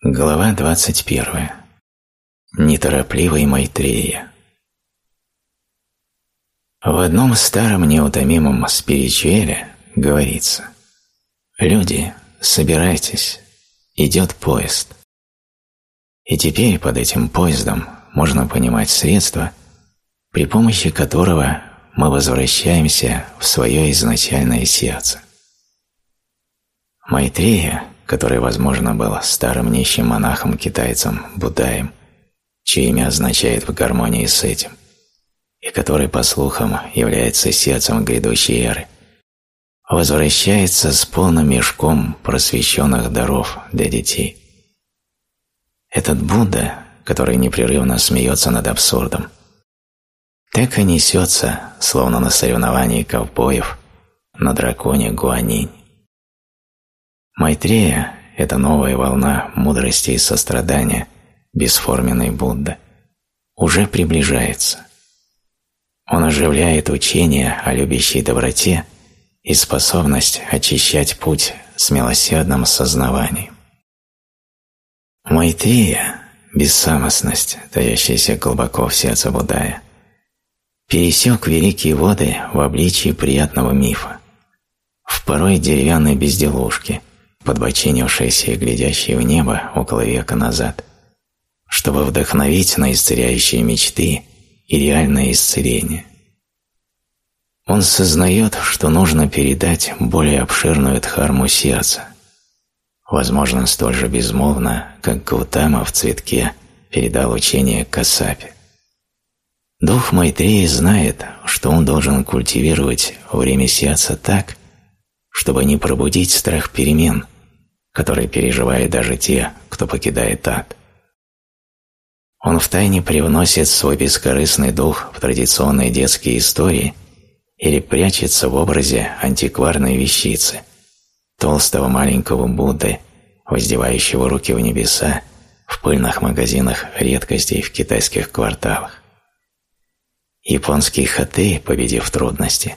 Глава 21. Неторопливый Майтрея. В одном старом неутомимом спиричуэле говорится «Люди, собирайтесь, идет поезд». И теперь под этим поездом можно понимать средство, при помощи которого мы возвращаемся в свое изначальное сердце. Майтрея, который, возможно, был старым нищим монахом-китайцем Будаем, чье имя означает в гармонии с этим, и который, по слухам, является сердцем грядущей эры, возвращается с полным мешком просвещенных даров для детей. Этот Будда, который непрерывно смеется над абсурдом, так и несется, словно на соревновании ковбоев, на драконе Гуанинь. Майтрея – это новая волна мудрости и сострадания, бесформенный Будда, уже приближается. Он оживляет учение о любящей доброте и способность очищать путь с милосердным сознаванием. Майтрея – бессамостность, таящаяся глубоко в сердце Буддая, пересек великие воды в обличии приятного мифа, в порой деревянной безделушке – подбочинившийся и глядящий в небо около века назад, чтобы вдохновить на исцеляющие мечты и реальное исцеление. Он сознает, что нужно передать более обширную дхарму сердца, возможно, столь же безмолвно, как Гаутама в цветке передал учение Касапе. Дух Майтреи знает, что он должен культивировать время сердца так, чтобы не пробудить страх перемен – который переживают даже те, кто покидает ад. Он втайне привносит свой бескорыстный дух в традиционные детские истории или прячется в образе антикварной вещицы, толстого маленького Будды, воздевающего руки в небеса в пыльных магазинах редкостей в китайских кварталах. Японский хатэ, победив трудности,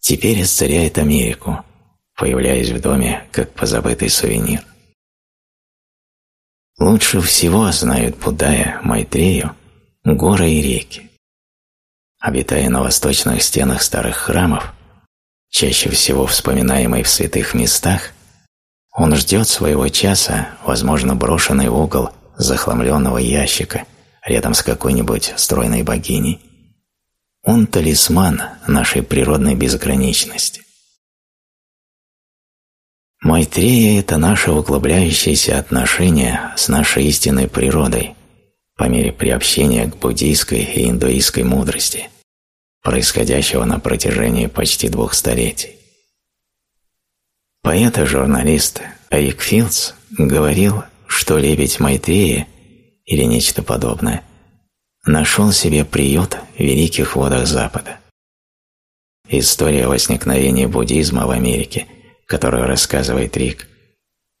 теперь исцеляет Америку – появляясь в доме как позабытый сувенир. Лучше всего знают Буддая, Майтрею, горы и реки. Обитая на восточных стенах старых храмов, чаще всего вспоминаемый в святых местах, он ждет своего часа, возможно, брошенный в угол захламленного ящика рядом с какой-нибудь стройной богиней. Он талисман нашей природной безграничности. Майтрея – это наше углубляющееся отношение с нашей истинной природой по мере приобщения к буддийской и индуистской мудрости, происходящего на протяжении почти двух столетий. Поэт и журналист Эрик Филдс говорил, что лебедь Майтрея или нечто подобное нашел себе приют в великих водах Запада. История возникновения буддизма в Америке – которую рассказывает Рик,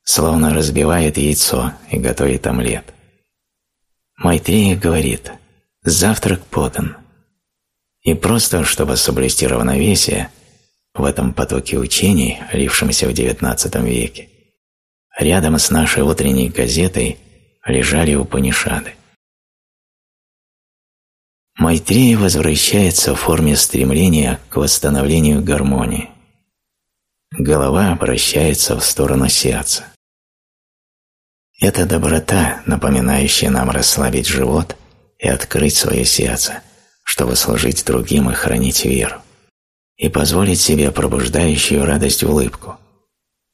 словно разбивает яйцо и готовит омлет. Майтрея говорит «завтрак подан». И просто, чтобы соблюсти равновесие в этом потоке учений, лившемся в XIX веке, рядом с нашей утренней газетой лежали Упанишады. Майтрея возвращается в форме стремления к восстановлению гармонии голова обращается в сторону сердца. Это доброта, напоминающая нам расслабить живот и открыть свое сердце, чтобы служить другим и хранить веру, и позволить себе пробуждающую радость улыбку,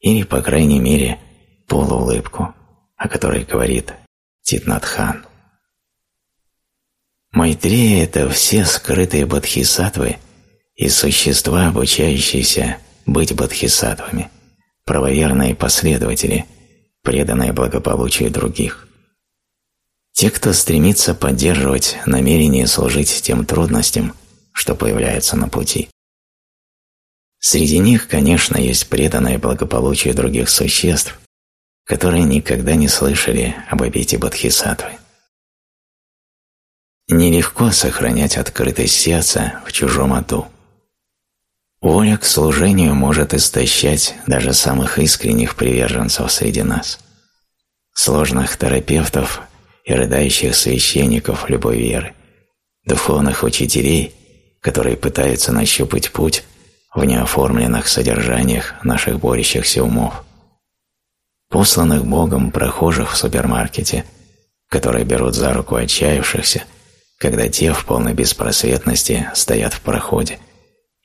или, по крайней мере, полуулыбку, о которой говорит Титнатхан. Майтрея – это все скрытые бодхисаттвы и существа, обучающиеся быть бодхисаттвами, правоверные последователи, преданные благополучию других. Те, кто стремится поддерживать намерение служить тем трудностям, что появляются на пути. Среди них, конечно, есть преданное благополучию других существ, которые никогда не слышали об обете Бодхисаттвы. Нелегко сохранять открытость сердца в чужом аду. Воля к служению может истощать даже самых искренних приверженцев среди нас. сложных терапевтов и рыдающих священников любой веры, духовных учителей, которые пытаются нащупать путь в неоформленных содержаниях наших борющихся умов, посланных Богом прохожих в супермаркете, которые берут за руку отчаявшихся, когда те в полной беспросветности стоят в проходе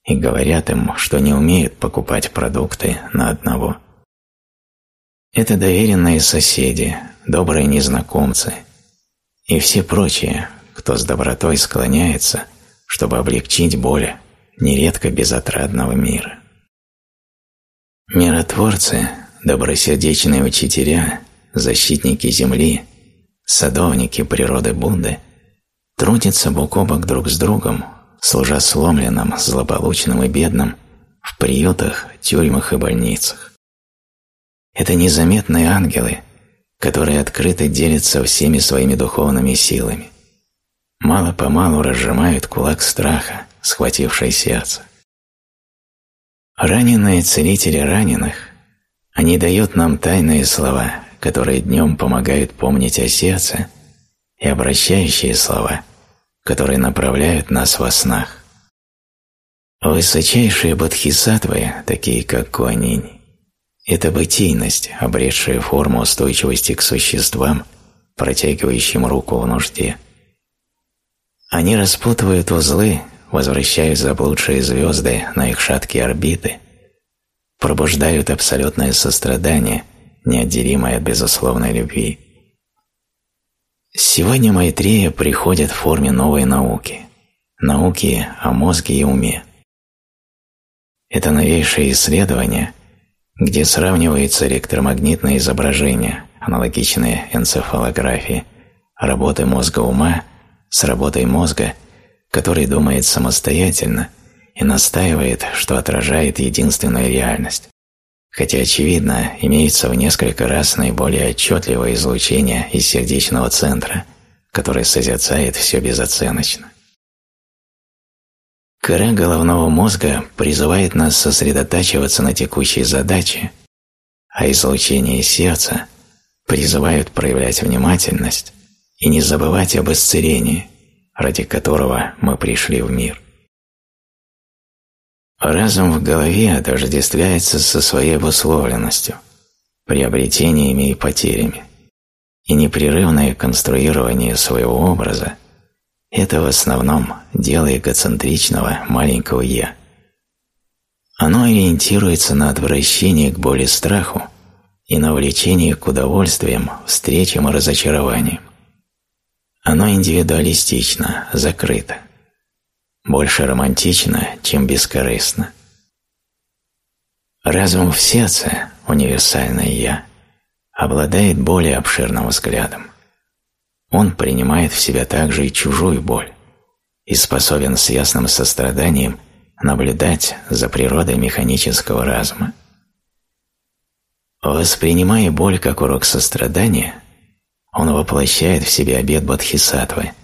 и говорят им, что не умеют покупать продукты на одного. Это доверенные соседи, добрые незнакомцы и все прочие, кто с добротой склоняется, чтобы облегчить боль нередко безотрадного мира. Миротворцы, добросердечные учителя, защитники земли, садовники природы Будды трудятся бок о бок друг с другом, служа сломленным, злополучным и бедным в приютах, тюрьмах и больницах. Это незаметные ангелы, которые открыто делятся всеми своими духовными силами. Мало-помалу разжимают кулак страха, схвативший сердце. Раненые целители раненых, они дают нам тайные слова, которые днем помогают помнить о сердце, и обращающие слова, которые направляют нас во снах. Высочайшие бодхисаттвы, такие как Куанинь, это бытийность, обретшая форму устойчивости к существам, протягивающим руку в нужде. Они распутывают узлы, возвращают заблудшие звезды на их шаткие орбиты, пробуждают абсолютное сострадание, неотделимое от безусловной любви. Сегодня Майтрея приходит в форме новой науки, науки о мозге и уме. Это новейшее исследование где сравнивается электромагнитное изображение, аналогичные энцефалографии, работы мозга ума с работой мозга, который думает самостоятельно и настаивает, что отражает единственную реальность, хотя, очевидно, имеется в несколько раз наиболее отчетливое излучение из сердечного центра, которое созерцает все безоценочно. Кора головного мозга призывает нас сосредотачиваться на текущей задаче, а излучение сердца призывают проявлять внимательность и не забывать об исцелении, ради которого мы пришли в мир. Разум в голове отождествляется со своей обусловленностью, приобретениями и потерями, и непрерывное конструирование своего образа – это в основном дело эгоцентричного маленького «я». Оно ориентируется на отвращение к боли страху и на влечение к удовольствиям, встречам и разочарованиям. Оно индивидуалистично, закрыто. Больше романтично, чем бескорыстно. Разум в сердце, универсальное «я», обладает более обширным взглядом. Он принимает в себя также и чужую боль и способен с ясным состраданием наблюдать за природой механического разума. Воспринимая боль как урок сострадания, он воплощает в себе обет бодхисаттвы –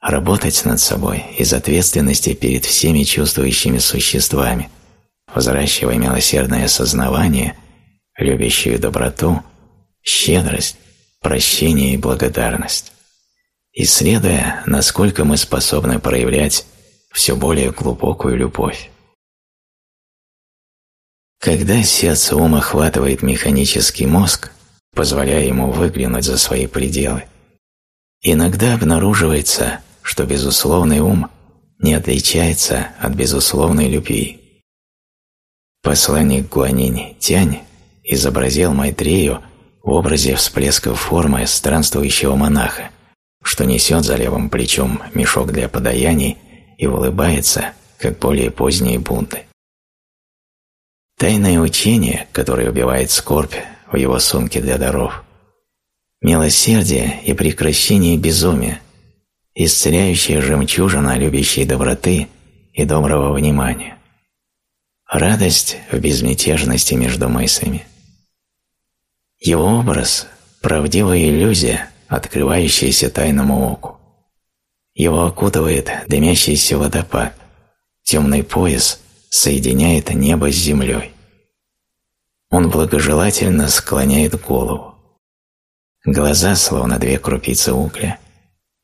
работать над собой из ответственности перед всеми чувствующими существами, взращивая милосердное осознавание, любящую доброту, щедрость, прощение и благодарность, исследуя, насколько мы способны проявлять все более глубокую любовь. Когда сердце ум охватывает механический мозг, позволяя ему выглянуть за свои пределы, иногда обнаруживается, что безусловный ум не отличается от безусловной любви. Посланник Гуанинь Тянь изобразил Майтрею в образе всплесков формы странствующего монаха, что несет за левым плечом мешок для подаяний и улыбается, как более поздние Будды. Тайное учение, которое убивает скорбь в его сумке для даров, милосердие и прекращение безумия, исцеляющая жемчужина любящей доброты и доброго внимания, радость в безмятежности между мыслями – его образ – правдивая иллюзия, открывающаяся тайному оку. Его окутывает дымящийся водопад, темный пояс соединяет небо с землей. Он благожелательно склоняет голову. Глаза словно две крупицы угля,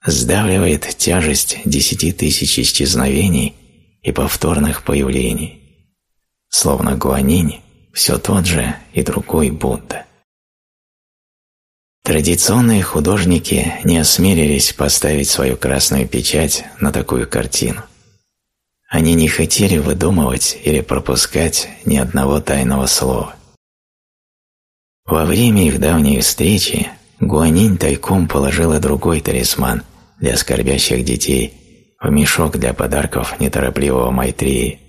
сдавливает тяжесть десяти тысяч исчезновений и повторных появлений, словно гуанинь все тот же и другой Будда. Традиционные художники не осмелились поставить свою красную печать на такую картину. Они не хотели выдумывать или пропускать ни одного тайного слова. Во время их давней встречи Гуанинь тайком положила другой талисман для скорбящих детей в мешок для подарков неторопливого Майтреи.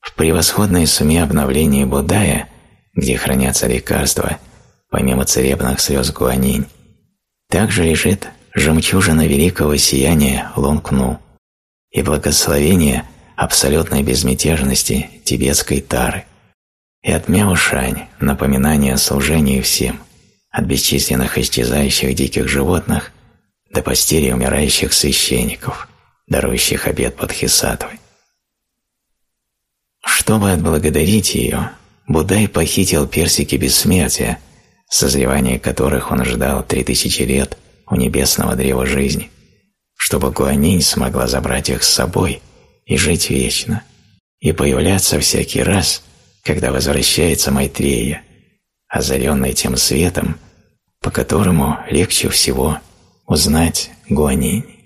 В превосходной суме обновления Будая, где хранятся лекарства, помимо царебных слез Гуанинь, также лежит жемчужина великого сияния Лонгну и благословение абсолютной безмятежности тибетской Тары и от Мяушань напоминание о служении всем, от бесчисленных исчезающих диких животных до постели умирающих священников, дарующих обед Бодхисаттвы. Чтобы отблагодарить ее, Будай похитил персики бессмертия, созревание которых он ждал три тысячи лет у небесного древа жизни, чтобы Гуанинь смогла забрать их с собой и жить вечно, и появляться всякий раз, когда возвращается Майтрея, озаренный тем светом, по которому легче всего узнать Гуанинь.